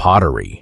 pottery.